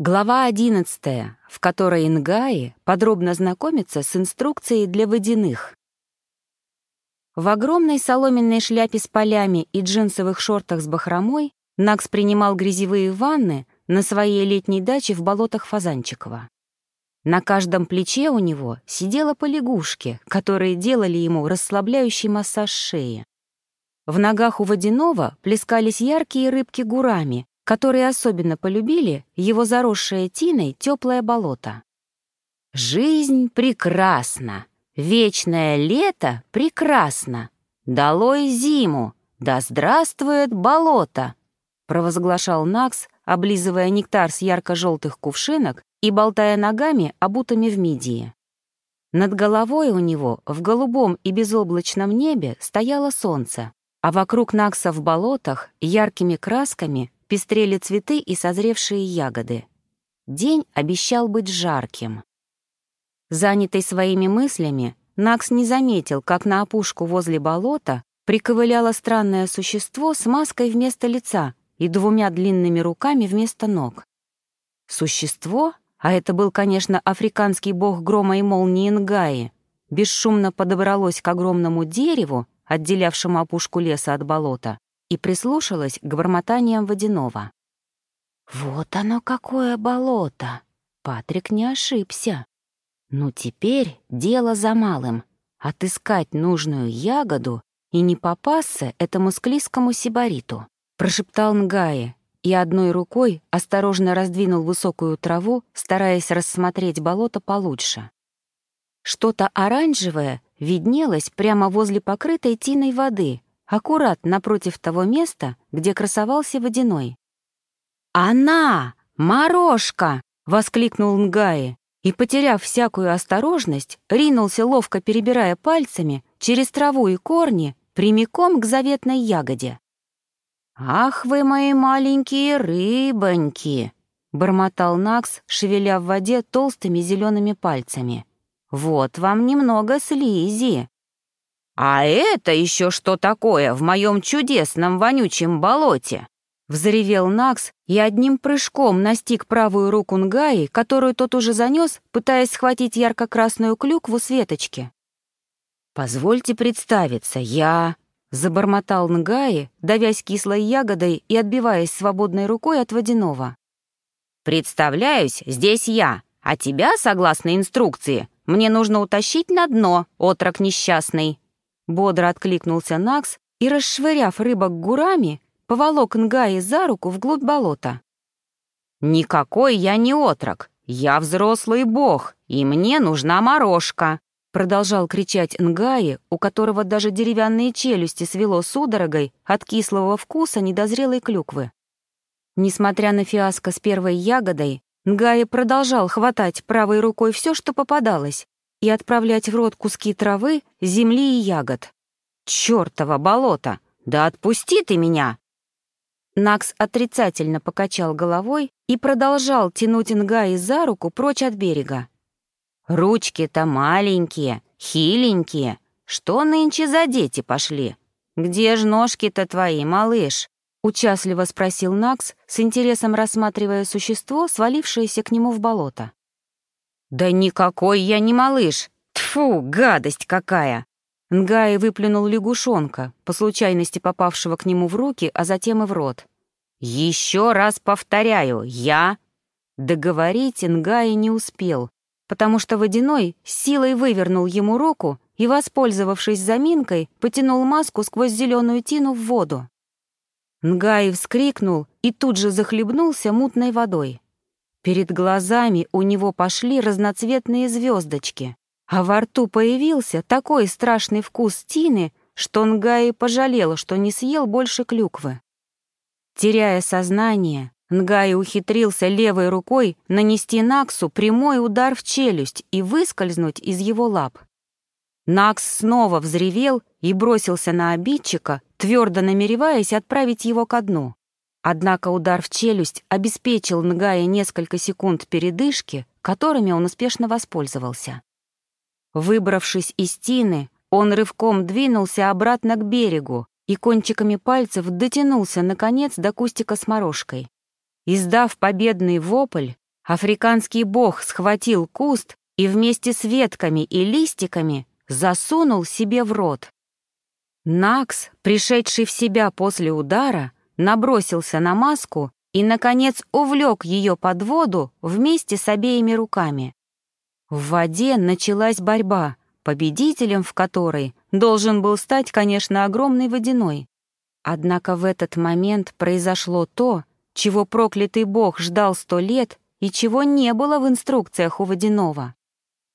Глава 11, в которой Ингаи подробно знакомится с инструкцией для водяных. В огромной соломенной шляпе с полями и джинсовых шортах с бахромой Накс принимал грязевые ванны на своей летней даче в болотах Фазанчикова. На каждом плече у него сидела по лягушке, которые делали ему расслабляющий массаж шеи. В ногах у водяного плескались яркие рыбки гурами, которые особенно полюбили его заросшее тиной теплое болото. «Жизнь прекрасна, вечное лето прекрасно, долой зиму, да здравствует болото!» провозглашал Накс, облизывая нектар с ярко-желтых кувшинок и болтая ногами, обутыми в мидии. Над головой у него в голубом и безоблачном небе стояло солнце, а вокруг Накса в болотах яркими красками пестрели цветы и созревшие ягоды. День обещал быть жарким. Занятый своими мыслями, Накс не заметил, как на опушку возле болота приковыляло странное существо с маской вместо лица и двумя длинными руками вместо ног. Существо, а это был, конечно, африканский бог грома и молнии Нгаи, бесшумно подобралось к огромному дереву, отделявшему опушку леса от болота, и прислушалась к бормотаниям водяного. «Вот оно какое болото!» Патрик не ошибся. Ну теперь дело за малым — отыскать нужную ягоду и не попасться этому склизкому сибариту, прошептал Нгае и одной рукой осторожно раздвинул высокую траву, стараясь рассмотреть болото получше. Что-то оранжевое виднелось прямо возле покрытой тиной воды, аккурат напротив того места, где красовался водяной. «Она! Морошка!» — воскликнул Нгаи и, потеряв всякую осторожность, ринулся, ловко перебирая пальцами, через траву и корни, прямиком к заветной ягоде. «Ах вы мои маленькие рыбоньки!» — бормотал Накс, шевеля в воде толстыми зелеными пальцами. «Вот вам немного слизи. «А это еще что такое в моем чудесном вонючем болоте?» Взревел Накс и одним прыжком настиг правую руку Нгаи, которую тот уже занес, пытаясь схватить ярко-красную клюкву Светочки. «Позвольте представиться, я...» — забормотал Нгаи, давясь кислой ягодой и отбиваясь свободной рукой от водяного. «Представляюсь, здесь я, а тебя, согласно инструкции, мне нужно утащить на дно, отрок несчастный», Бодро откликнулся Накс и, расшвыряв рыбок гурами, поволок Нгаи за руку вглубь болота. «Никакой я не отрок, я взрослый бог, и мне нужна морожка», продолжал кричать Нгаи, у которого даже деревянные челюсти свело судорогой от кислого вкуса недозрелой клюквы. Несмотря на фиаско с первой ягодой, Нгаи продолжал хватать правой рукой все, что попадалось, и отправлять в рот куски травы, земли и ягод. «Чёртово болото! Да отпусти ты меня!» Накс отрицательно покачал головой и продолжал тянуть Нгаи за руку прочь от берега. «Ручки-то маленькие, хиленькие. Что нынче за дети пошли? Где ж ножки-то твои, малыш?» Участливо спросил Накс, с интересом рассматривая существо, свалившееся к нему в болото. «Да никакой я не малыш! Тфу, гадость какая!» Нгай выплюнул лягушонка, по случайности попавшего к нему в руки, а затем и в рот. «Еще раз повторяю, я...» Договорить Нгай не успел, потому что Водяной силой вывернул ему руку и, воспользовавшись заминкой, потянул маску сквозь зеленую тину в воду. Нгай вскрикнул и тут же захлебнулся мутной водой. Перед глазами у него пошли разноцветные звездочки, а во рту появился такой страшный вкус тины, что Нгаи пожалел, что не съел больше клюквы. Теряя сознание, Нгаи ухитрился левой рукой нанести Наксу прямой удар в челюсть и выскользнуть из его лап. Накс снова взревел и бросился на обидчика, твердо намереваясь отправить его ко дну. Однако удар в челюсть обеспечил Нгая несколько секунд передышки, которыми он успешно воспользовался. Выбравшись из тины, он рывком двинулся обратно к берегу и кончиками пальцев дотянулся, наконец, до кустика с морожкой. Издав победный вопль, Африканский бог схватил куст и вместе с ветками и листиками засунул себе в рот. Накс, пришедший в себя после удара, набросился на маску и, наконец, увлек ее под воду вместе с обеими руками. В воде началась борьба, победителем в которой должен был стать, конечно, огромный водяной. Однако в этот момент произошло то, чего проклятый бог ждал сто лет и чего не было в инструкциях у водяного.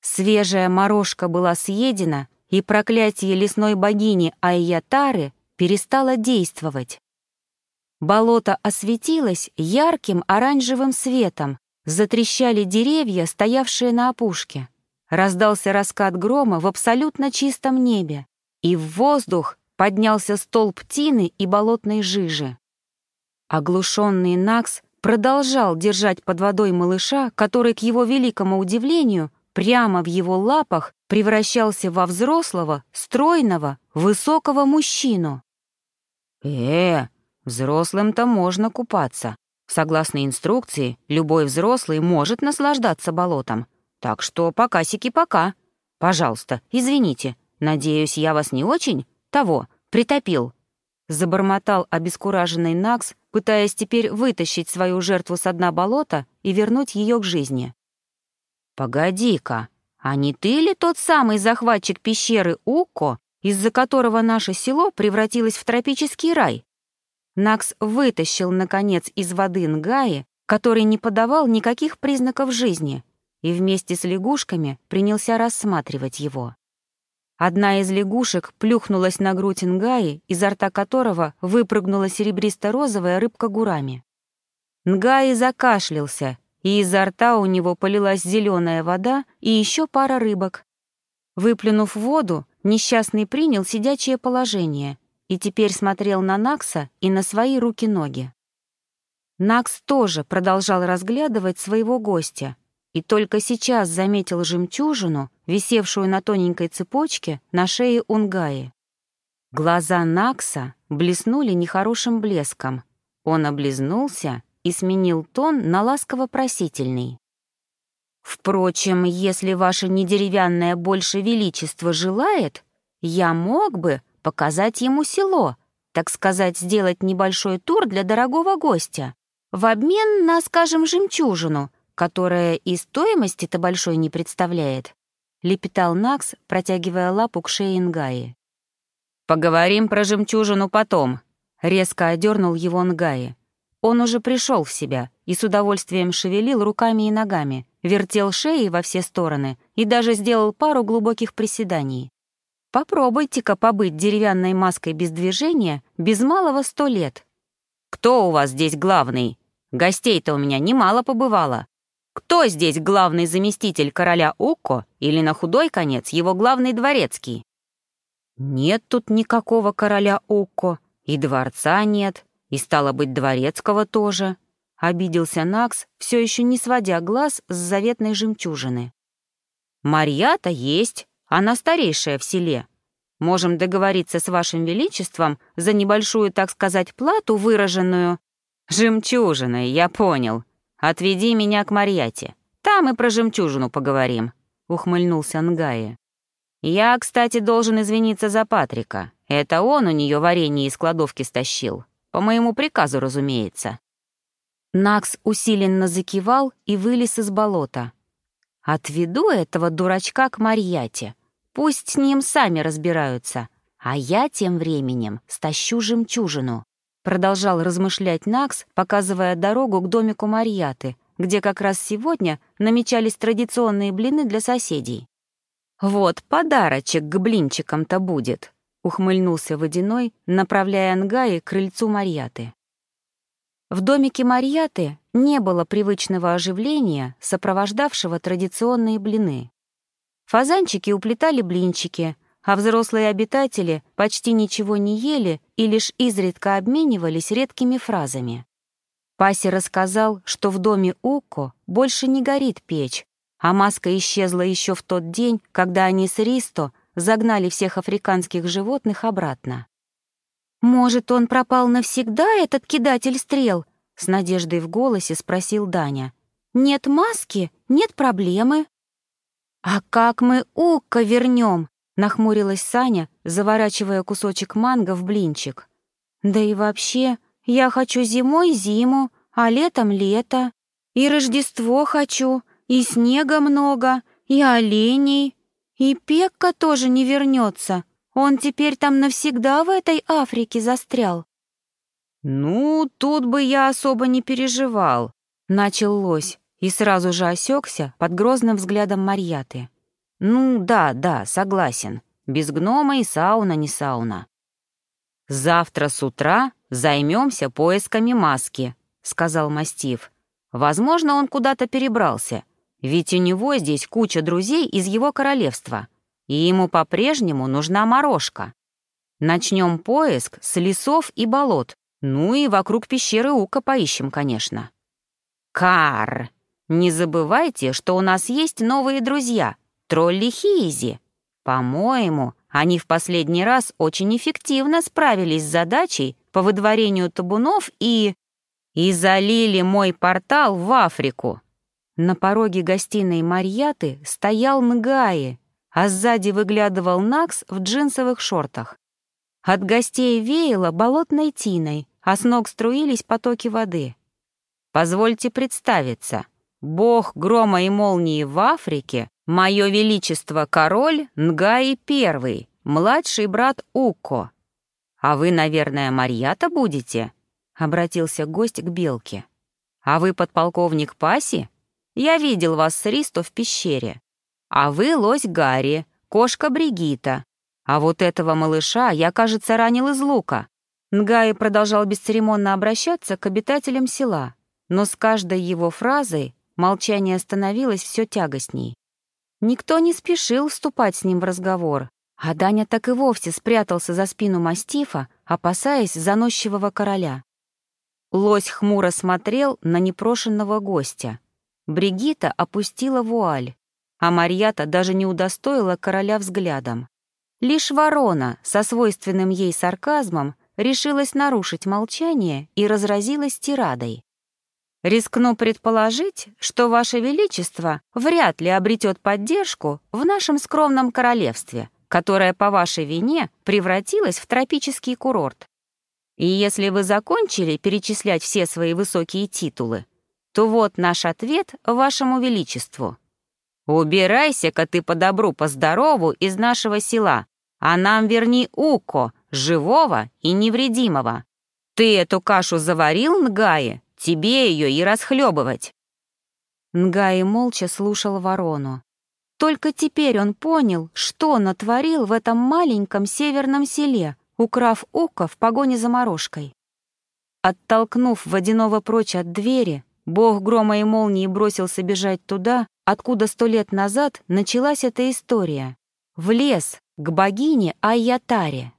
Свежая морожка была съедена, и проклятие лесной богини Айятары перестало действовать. Болото осветилось ярким оранжевым светом, затрещали деревья, стоявшие на опушке. Раздался раскат грома в абсолютно чистом небе, и в воздух поднялся столб тины и болотной жижи. Оглушенный Накс продолжал держать под водой малыша, который, к его великому удивлению, прямо в его лапах превращался во взрослого, стройного, высокого мужчину. «Э, взрослым-то можно купаться. Согласно инструкции, любой взрослый может наслаждаться болотом. Так что пока-сики-пока. Пожалуйста, извините. Надеюсь, я вас не очень того притопил». Забормотал обескураженный Накс, пытаясь теперь вытащить свою жертву с дна болота и вернуть ее к жизни. «Погоди-ка, а не ты ли тот самый захватчик пещеры Уко, из-за которого наше село превратилось в тропический рай?» Накс вытащил, наконец, из воды Нгаи, который не подавал никаких признаков жизни, и вместе с лягушками принялся рассматривать его. Одна из лягушек плюхнулась на грудь Нгаи, изо рта которого выпрыгнула серебристо-розовая рыбка гурами. Нгаи закашлялся и изо рта у него полилась зеленая вода и еще пара рыбок. Выплюнув воду, несчастный принял сидячее положение и теперь смотрел на Накса и на свои руки-ноги. Накс тоже продолжал разглядывать своего гостя и только сейчас заметил жемчужину, висевшую на тоненькой цепочке на шее Унгаи. Глаза Накса блеснули нехорошим блеском. Он облизнулся и сменил тон на ласково-просительный. «Впрочем, если ваше недеревянное больше величество желает, я мог бы показать ему село, так сказать, сделать небольшой тур для дорогого гостя, в обмен на, скажем, жемчужину, которая и стоимости-то большой не представляет», — лепетал Накс, протягивая лапу к шее Нгаи. «Поговорим про жемчужину потом», — резко одернул его Нгаи. Он уже пришел в себя и с удовольствием шевелил руками и ногами, вертел шеей во все стороны и даже сделал пару глубоких приседаний. Попробуйте-ка побыть деревянной маской без движения без малого сто лет. Кто у вас здесь главный? Гостей-то у меня немало побывало. Кто здесь главный заместитель короля Укко или на худой конец его главный дворецкий? Нет тут никакого короля Укко, и дворца нет, и, стало быть, дворецкого тоже. Обиделся Накс, все еще не сводя глаз с заветной жемчужины. Марья-то есть, она старейшая в селе. Можем договориться с вашим величеством за небольшую, так сказать, плату, выраженную... Жемчужиной, я понял. Отведи меня к Марьяте. Там и про жемчужину поговорим», — ухмыльнулся Нгая. «Я, кстати, должен извиниться за Патрика. Это он у нее варенье из кладовки стащил. По моему приказу, разумеется». Накс усиленно закивал и вылез из болота. «Отведу этого дурачка к Марьяте. Пусть с ним сами разбираются. А я тем временем стащу жемчужину». Продолжал размышлять Накс, показывая дорогу к домику Марьяты, где как раз сегодня намечались традиционные блины для соседей. «Вот подарочек к блинчикам-то будет», ухмыльнулся Водяной, направляя Ангаи к крыльцу Марьяты. В домике Марьяты не было привычного оживления, сопровождавшего традиционные блины. Фазанчики уплетали блинчики, а взрослые обитатели почти ничего не ели и лишь изредка обменивались редкими фразами. Паси рассказал, что в доме Уко больше не горит печь, а маска исчезла еще в тот день, когда они с Ристо загнали всех африканских животных обратно. «Может, он пропал навсегда, этот кидатель стрел?» — с надеждой в голосе спросил Даня. Нет маски, нет проблемы». «А как мы Укка вернем?» — нахмурилась Саня, заворачивая кусочек манго в блинчик. «Да и вообще, я хочу зимой зиму, а летом лето. И Рождество хочу, и снега много, и оленей. И Пекка тоже не вернется. Он теперь там навсегда в этой Африке застрял. «Ну, тут бы я особо не переживал», — начал лось и сразу же осекся под грозным взглядом Марьяты. «Ну, да, да, согласен. Без гнома и сауна не сауна». «Завтра с утра займемся поисками маски», — сказал Мастив. «Возможно, он куда-то перебрался, ведь у него здесь куча друзей из его королевства, и ему по-прежнему нужна морожка. Начнем поиск с лесов и болот, ну и вокруг пещеры Ука поищем, конечно». «Кар! Не забывайте, что у нас есть новые друзья, тролли Хизи. По-моему, они в последний раз очень эффективно справились с задачей по выдворению табунов и... и залили мой портал в Африку. На пороге гостиной Марьяты стоял Нгаи, а сзади выглядывал Накс в джинсовых шортах. От гостей веяло болотной тиной, а с ног струились потоки воды. «Позвольте представиться. Бог грома и молнии в Африке, мое величество король Нгаи Первый, младший брат Уко. А вы, наверное, Марьята будете?» — обратился гость к Белке. «А вы подполковник Паси?» Я видел вас с Ристо в пещере. А вы лось Гарри, кошка Бригита. А вот этого малыша я, кажется, ранил из лука». Нгаи продолжал бесцеремонно обращаться к обитателям села, но с каждой его фразой молчание становилось все тягостней. Никто не спешил вступать с ним в разговор, а Даня так и вовсе спрятался за спину мастифа, опасаясь заносчивого короля. Лось хмуро смотрел на непрошенного гостя — Бригита опустила вуаль, а Марьята даже не удостоила короля взглядом. Лишь ворона со свойственным ей сарказмом решилась нарушить молчание и разразилась тирадой. «Рискну предположить, что Ваше Величество вряд ли обретет поддержку в нашем скромном королевстве, которое по вашей вине превратилось в тропический курорт. И если вы закончили перечислять все свои высокие титулы, то вот наш ответ вашему величеству. Убирайся-ка ты по добру, по здорову из нашего села, а нам верни Уко, живого и невредимого. Ты эту кашу заварил, Нгае? Тебе ее и расхлебывать. Нгае молча слушал ворону. Только теперь он понял, что натворил в этом маленьком северном селе, украв Уко в погоне за морожкой. Оттолкнув водяного прочь от двери, Бог грома и молнии бросился бежать туда, откуда сто лет назад началась эта история. В лес, к богине Айятаре.